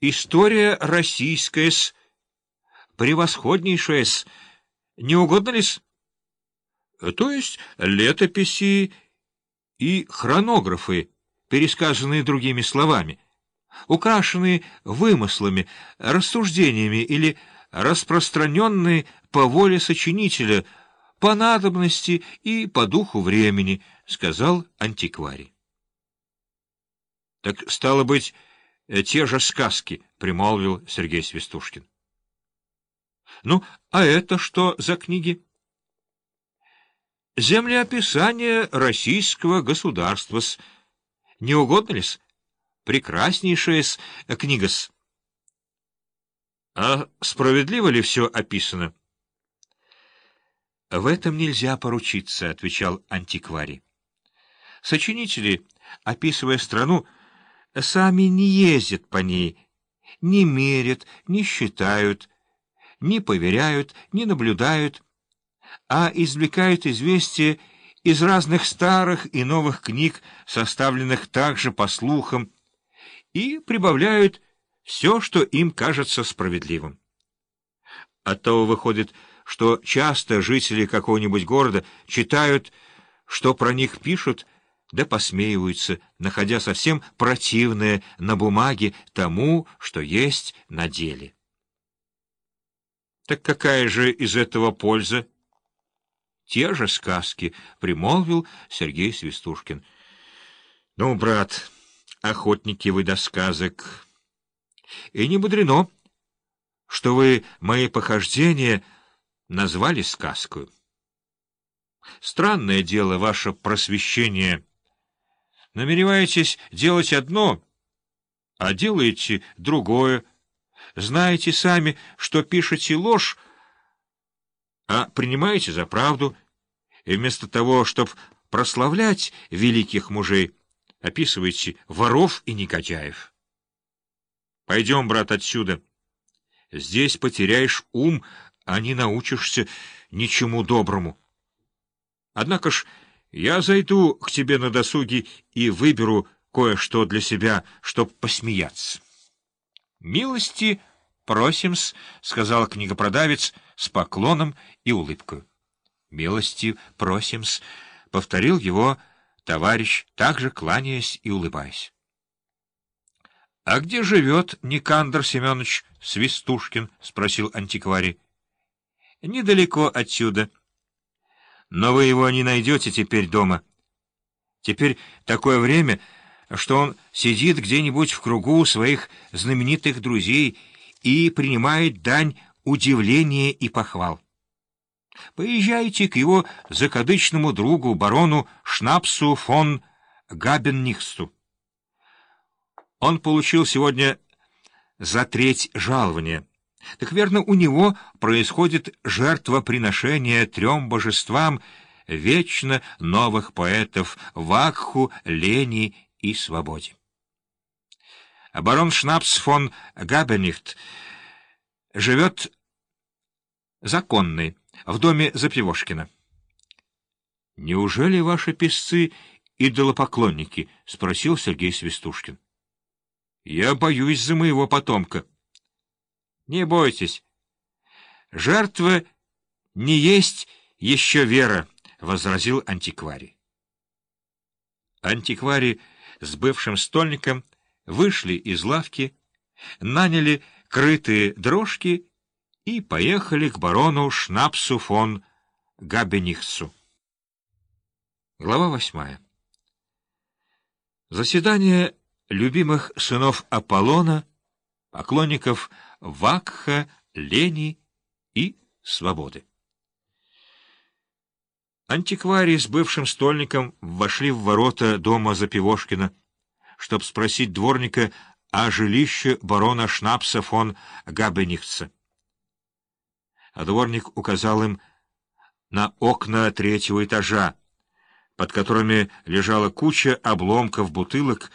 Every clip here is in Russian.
История российская-с, превосходнейшая-с. Не угодно ли-с? То есть летописи и хронографы, пересказанные другими словами, украшенные вымыслами, рассуждениями или распространенные по воле сочинителя, по надобности и по духу времени, — сказал антикварий. — Так, стало быть, те же сказки, — примолвил Сергей Свистушкин. — Ну, а это что за книги? — Землеописание российского государства. -с. Не угодно ли-с? Прекраснейшая -с книга-с. — А справедливо ли все описано? — В этом нельзя поручиться, — отвечал антикварий. Сочинители, описывая страну, сами не ездят по ней, не мерят, не считают, не поверяют, не наблюдают, а извлекают известия из разных старых и новых книг, составленных также по слухам, и прибавляют все, что им кажется справедливым. Оттого выходит, что часто жители какого-нибудь города читают, что про них пишут, да посмеиваются, находя совсем противное на бумаге тому, что есть на деле. Так какая же из этого польза? Те же сказки, — примолвил Сергей Свистушкин. Ну, брат, охотники вы до сказок. И не мудрено, что вы мои похождения назвали сказкой. Странное дело ваше просвещение — Намереваетесь делать одно, а делаете другое. Знаете сами, что пишете ложь, а принимаете за правду, и вместо того, чтобы прославлять великих мужей, описываете воров и негодяев. Пойдем, брат, отсюда. Здесь потеряешь ум, а не научишься ничему доброму. Однако ж я зайду к тебе на досуге и выберу кое-что для себя, чтоб посмеяться. — Милости просим-с, — сказал книгопродавец с поклоном и улыбкой. — Милости просим-с, — повторил его товарищ, также кланяясь и улыбаясь. — А где живет Никандр Семенович Свистушкин? — спросил антикварий. — Недалеко отсюда. — но вы его не найдете теперь дома. Теперь такое время, что он сидит где-нибудь в кругу своих знаменитых друзей и принимает дань удивления и похвал. Поезжайте к его закадычному другу, барону Шнапсу фон Габеннихсту. Он получил сегодня за треть жалования. Так верно, у него происходит жертвоприношение трем божествам вечно новых поэтов Вакху, Лени и Свободе. Барон Шнапс фон Габенихт живет законный в доме Запивошкина. — Неужели ваши песцы идолопоклонники? — спросил Сергей Свистушкин. — Я боюсь за моего потомка. — не бойтесь. Жертва не есть еще вера, — возразил антикварий. Антикварий с бывшим стольником вышли из лавки, наняли крытые дрожки и поехали к барону Шнапсу фон Габенихсу. Глава восьмая. Заседание любимых сынов Аполлона, поклонников Вакха, Лени и Свободы. Антикварии с бывшим стольником вошли в ворота дома Запивошкина, чтобы спросить дворника о жилище барона Шнапса фон Габенихца. А дворник указал им на окна третьего этажа, под которыми лежала куча обломков бутылок,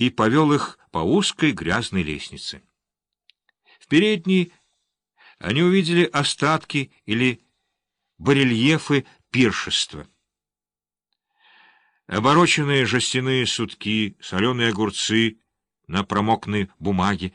и повел их по узкой грязной лестнице передней они увидели остатки или барельефы пиршества. Обороченные жестяные сутки, соленые огурцы, на промокной бумаге,